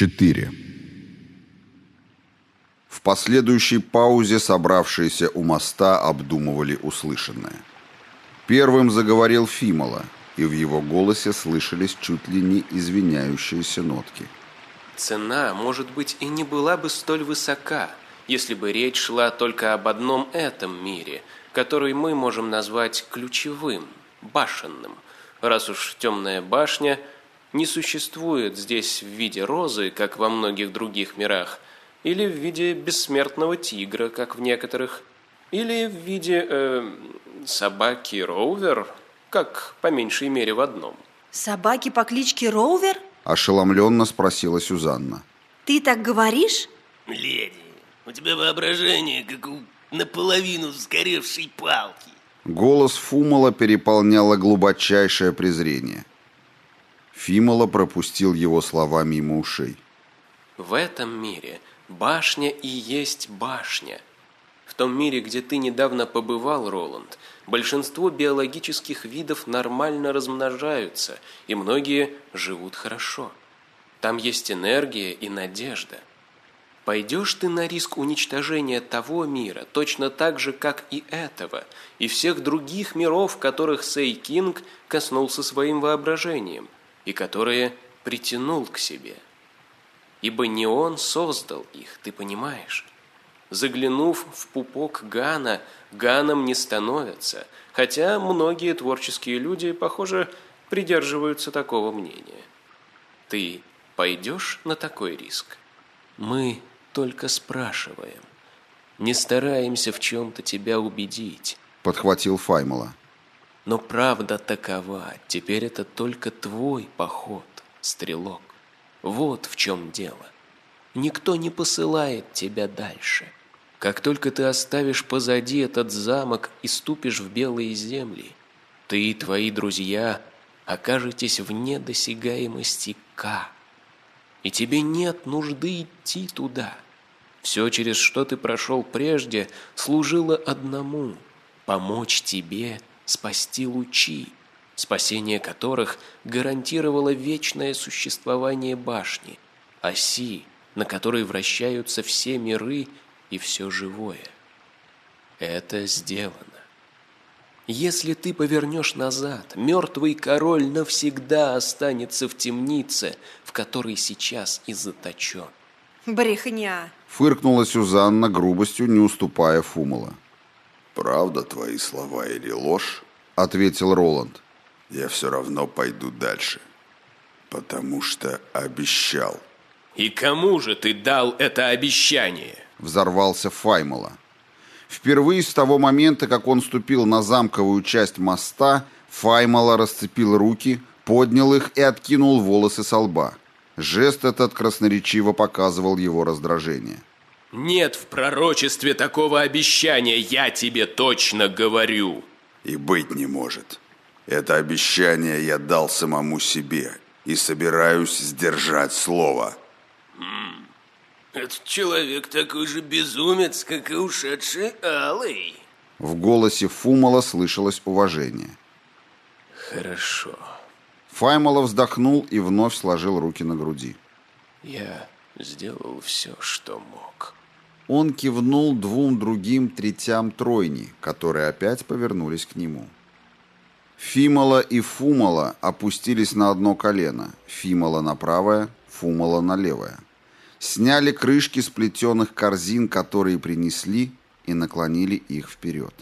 4. В последующей паузе собравшиеся у моста обдумывали услышанное. Первым заговорил Фимола, и в его голосе слышались чуть ли не извиняющиеся нотки. Цена, может быть, и не была бы столь высока, если бы речь шла только об одном этом мире, который мы можем назвать ключевым, башенным, раз уж темная башня – не существует здесь в виде розы, как во многих других мирах, или в виде бессмертного тигра, как в некоторых, или в виде э, собаки Роувер, как по меньшей мере в одном. Собаки по кличке Роувер? Ошеломленно спросила Сюзанна. Ты так говоришь? Леди, у тебя воображение, как у наполовину сгоревшей палки. Голос Фумала переполняло глубочайшее презрение. Фимола пропустил его слова мимо ушей. В этом мире башня и есть башня. В том мире, где ты недавно побывал, Роланд, большинство биологических видов нормально размножаются, и многие живут хорошо. Там есть энергия и надежда. Пойдешь ты на риск уничтожения того мира, точно так же, как и этого, и всех других миров, которых Сей Кинг коснулся своим воображением – и которые притянул к себе. Ибо не он создал их, ты понимаешь? Заглянув в пупок Гана, Ганом не становятся, хотя многие творческие люди, похоже, придерживаются такого мнения. Ты пойдешь на такой риск? Мы только спрашиваем. Не стараемся в чем-то тебя убедить. Подхватил Файмала. Но правда такова, теперь это только твой поход, стрелок. Вот в чем дело. Никто не посылает тебя дальше. Как только ты оставишь позади этот замок и ступишь в белые земли, ты и твои друзья окажетесь вне досягаемости К. И тебе нет нужды идти туда. Все, через что ты прошел прежде, служило одному – помочь тебе спасти лучи, спасение которых гарантировало вечное существование башни, оси, на которой вращаются все миры и все живое. Это сделано. Если ты повернешь назад, мертвый король навсегда останется в темнице, в которой сейчас и заточен. Брехня. Фыркнула Сюзанна грубостью, не уступая Фумала. «Правда твои слова или ложь?» — ответил Роланд. «Я все равно пойду дальше, потому что обещал». «И кому же ты дал это обещание?» — взорвался Файмала. Впервые с того момента, как он ступил на замковую часть моста, Файмала расцепил руки, поднял их и откинул волосы со лба. Жест этот красноречиво показывал его раздражение. Нет в пророчестве такого обещания, я тебе точно говорю. И быть не может. Это обещание я дал самому себе и собираюсь сдержать слово. Хм. Этот человек такой же безумец, как и ушедший Алый. В голосе Фумала слышалось уважение. Хорошо. Файмала вздохнул и вновь сложил руки на груди. Я сделал все, что мог. Он кивнул двум другим третям тройни, которые опять повернулись к нему. Фимала и Фумала опустились на одно колено, Фимала на правое, Фумала на левое. Сняли крышки сплетенных корзин, которые принесли, и наклонили их вперед.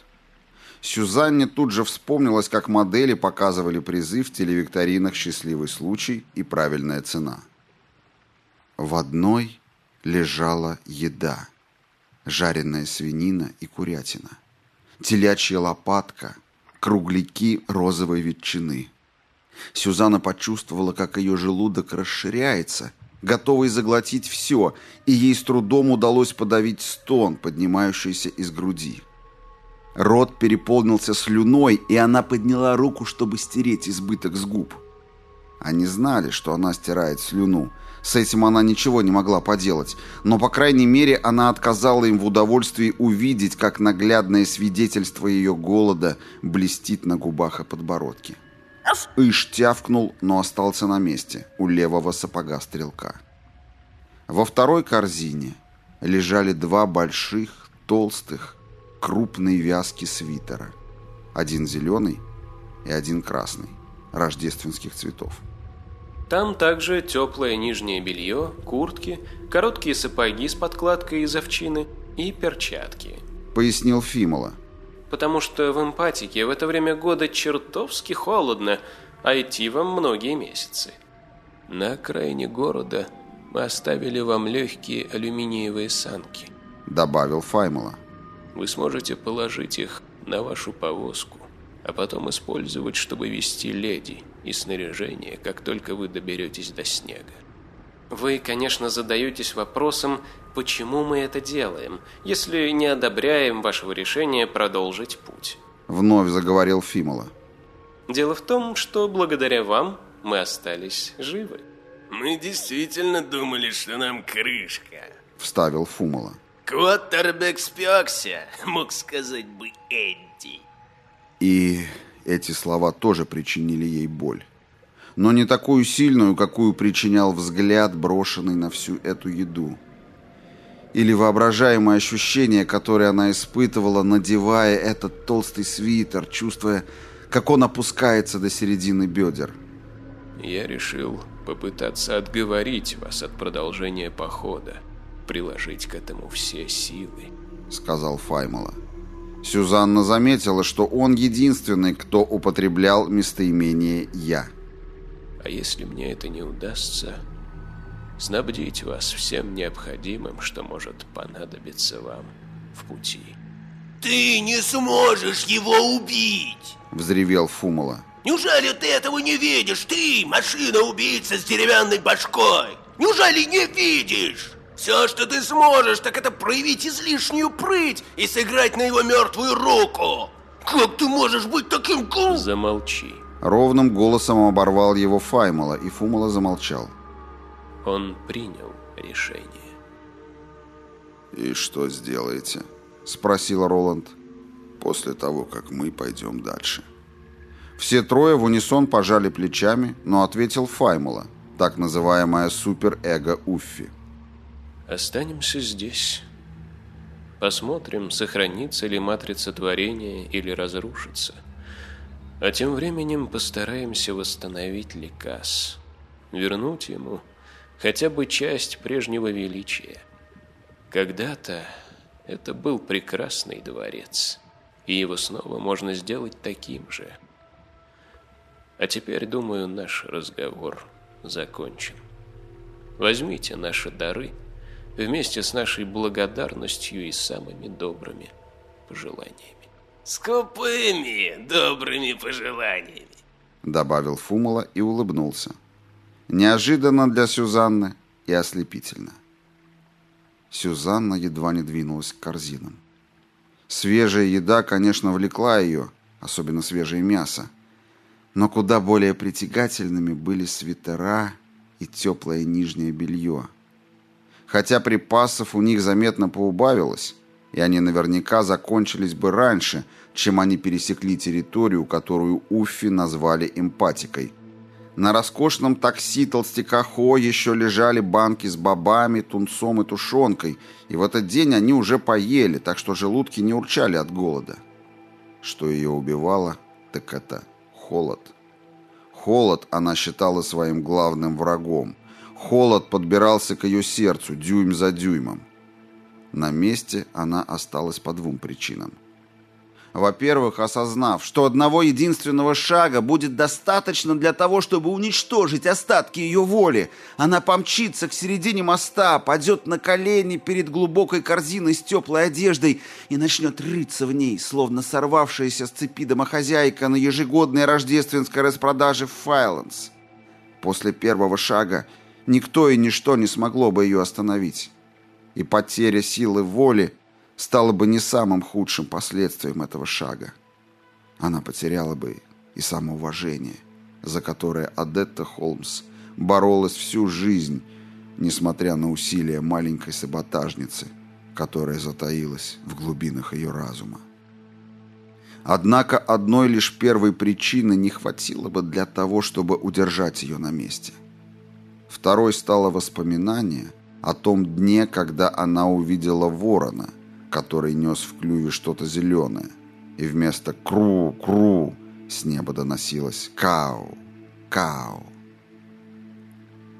Сюзанне тут же вспомнилось, как модели показывали призы в телевикторинах «Счастливый случай» и «Правильная цена». В одной лежала еда жареная свинина и курятина, телячья лопатка, кругляки розовой ветчины. Сюзанна почувствовала, как ее желудок расширяется, готовый заглотить все, и ей с трудом удалось подавить стон, поднимающийся из груди. Рот переполнился слюной, и она подняла руку, чтобы стереть избыток с губ. Они знали, что она стирает слюну, с этим она ничего не могла поделать, но, по крайней мере, она отказала им в удовольствии увидеть, как наглядное свидетельство ее голода блестит на губах и подбородке. Иш тявкнул, но остался на месте, у левого сапога стрелка. Во второй корзине лежали два больших, толстых, крупные вязки свитера. Один зеленый и один красный, рождественских цветов. Там также теплое нижнее белье, куртки, короткие сапоги с подкладкой из овчины и перчатки. Пояснил Фимола. Потому что в эмпатике в это время года чертовски холодно, а идти вам многие месяцы. На окраине города мы оставили вам легкие алюминиевые санки. Добавил Файмола. Вы сможете положить их на вашу повозку, а потом использовать, чтобы вести леди и снаряжение, как только вы доберетесь до снега. Вы, конечно, задаетесь вопросом, почему мы это делаем, если не одобряем вашего решения продолжить путь. Вновь заговорил Фимола. Дело в том, что благодаря вам мы остались живы. Мы действительно думали, что нам крышка. Вставил Фумола. Квоттербек спекся, мог сказать бы Эдди. И эти слова тоже причинили ей боль. Но не такую сильную, какую причинял взгляд, брошенный на всю эту еду. Или воображаемое ощущение, которое она испытывала, надевая этот толстый свитер, чувствуя, как он опускается до середины бедер. Я решил попытаться отговорить вас от продолжения похода, приложить к этому все силы, сказал Файмола. Сюзанна заметила, что он единственный, кто употреблял местоимение «я». А если мне это не удастся, снабдить вас всем необходимым, что может понадобиться вам в пути. «Ты не сможешь его убить!» — взревел Фумала. «Неужели ты этого не видишь? Ты, машина-убийца с деревянной башкой! Неужели не видишь?» Все, что ты сможешь, так это проявить излишнюю прыть и сыграть на его мертвую руку. Как ты можешь быть таким глупым? Замолчи. Ровным голосом оборвал его Файмала, и Фумала замолчал. Он принял решение. «И что сделаете?» – спросил Роланд. «После того, как мы пойдем дальше». Все трое в унисон пожали плечами, но ответил Файмула, так называемая суперэго Уффи. Останемся здесь. Посмотрим, сохранится ли матрица творения или разрушится. А тем временем постараемся восстановить Ликас. Вернуть ему хотя бы часть прежнего величия. Когда-то это был прекрасный дворец, и его снова можно сделать таким же. А теперь, думаю, наш разговор закончен. Возьмите наши дары – вместе с нашей благодарностью и самыми добрыми пожеланиями. «Скупыми добрыми пожеланиями», — добавил Фумала и улыбнулся. Неожиданно для Сюзанны и ослепительно. Сюзанна едва не двинулась к корзинам. Свежая еда, конечно, влекла ее, особенно свежее мясо, но куда более притягательными были свитера и теплое нижнее белье — хотя припасов у них заметно поубавилось, и они наверняка закончились бы раньше, чем они пересекли территорию, которую Уффи назвали эмпатикой. На роскошном такси толстяка Хо еще лежали банки с бобами, тунцом и тушенкой, и в этот день они уже поели, так что желудки не урчали от голода. Что ее убивало, так это холод. Холод она считала своим главным врагом – Холод подбирался к ее сердцу дюйм за дюймом. На месте она осталась по двум причинам. Во-первых, осознав, что одного единственного шага будет достаточно для того, чтобы уничтожить остатки ее воли, она помчится к середине моста, падет на колени перед глубокой корзиной с теплой одеждой и начнет рыться в ней, словно сорвавшаяся с цепи домохозяйка на ежегодной рождественской распродаже в Файланс. После первого шага Никто и ничто не смогло бы ее остановить. И потеря силы воли стала бы не самым худшим последствием этого шага. Она потеряла бы и самоуважение, за которое Адетта Холмс боролась всю жизнь, несмотря на усилия маленькой саботажницы, которая затаилась в глубинах ее разума. Однако одной лишь первой причины не хватило бы для того, чтобы удержать ее на месте – Второй стало воспоминание, о том дне, когда она увидела ворона, который нес в клюве что-то зеленое, и вместо «кру-кру» с неба доносилось «кау, кау».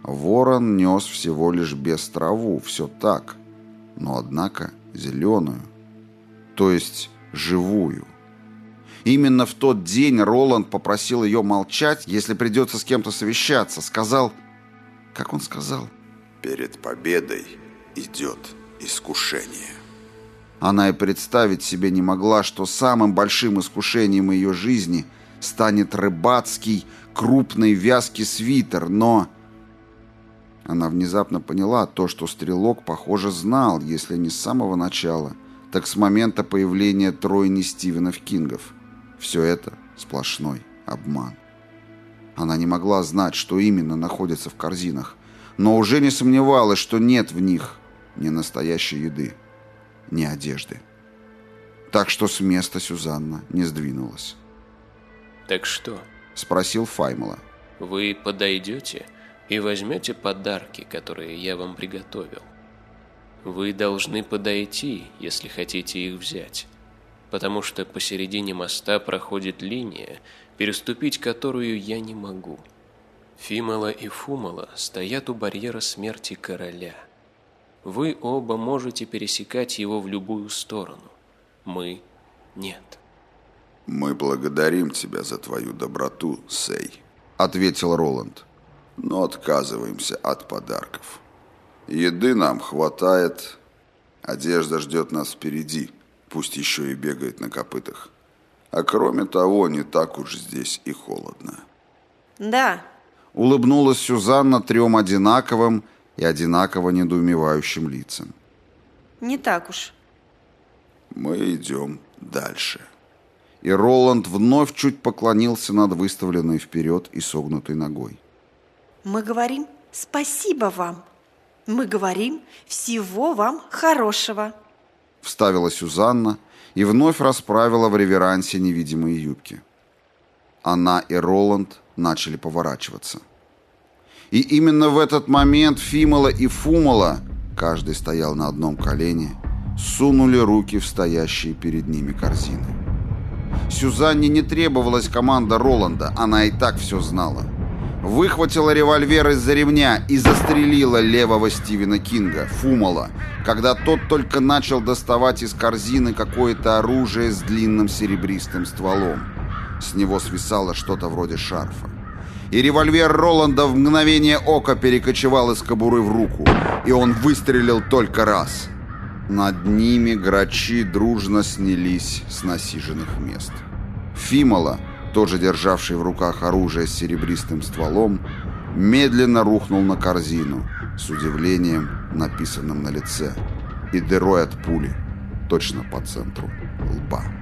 Ворон нес всего лишь без траву, все так, но однако зеленую, то есть живую. Именно в тот день Роланд попросил ее молчать, если придется с кем-то совещаться. Сказал... Как он сказал? Перед победой идет искушение. Она и представить себе не могла, что самым большим искушением ее жизни станет рыбацкий, крупный, вязкий свитер, но... Она внезапно поняла то, что стрелок, похоже, знал, если не с самого начала, так с момента появления тройни Стивенов Кингов. Все это сплошной обман. Она не могла знать, что именно находится в корзинах, но уже не сомневалась, что нет в них ни настоящей еды, ни одежды. Так что с места Сюзанна не сдвинулась. «Так что?» — спросил Файмала. «Вы подойдете и возьмете подарки, которые я вам приготовил. Вы должны подойти, если хотите их взять, потому что посередине моста проходит линия, переступить которую я не могу. Фимала и Фумала стоят у барьера смерти короля. Вы оба можете пересекать его в любую сторону. Мы – нет. «Мы благодарим тебя за твою доброту, Сей», — ответил Роланд. «но отказываемся от подарков. Еды нам хватает, одежда ждет нас впереди, пусть еще и бегает на копытах. А кроме того, не так уж здесь и холодно». Да, Улыбнулась Сюзанна трем одинаковым и одинаково недоумевающим лицам. не так уж. Мы идем дальше. И Роланд вновь чуть поклонился над выставленной вперед и согнутой ногой. Мы говорим спасибо вам. Мы говорим всего вам хорошего. Вставила Сюзанна и вновь расправила в реверансе невидимые юбки. Она и Роланд начали поворачиваться. И именно в этот момент Фимала и Фумала, каждый стоял на одном колене, сунули руки в стоящие перед ними корзины. Сюзанне не требовалась команда Роланда, она и так все знала. Выхватила револьвер из-за ремня и застрелила левого Стивена Кинга, Фумала, когда тот только начал доставать из корзины какое-то оружие с длинным серебристым стволом. С него свисало что-то вроде шарфа. И револьвер Роланда в мгновение ока перекочевал из кобуры в руку, и он выстрелил только раз. Над ними грачи дружно снялись с насиженных мест. Фимола, тоже державший в руках оружие с серебристым стволом, медленно рухнул на корзину, с удивлением, написанным на лице, и дырой от пули, точно по центру лба.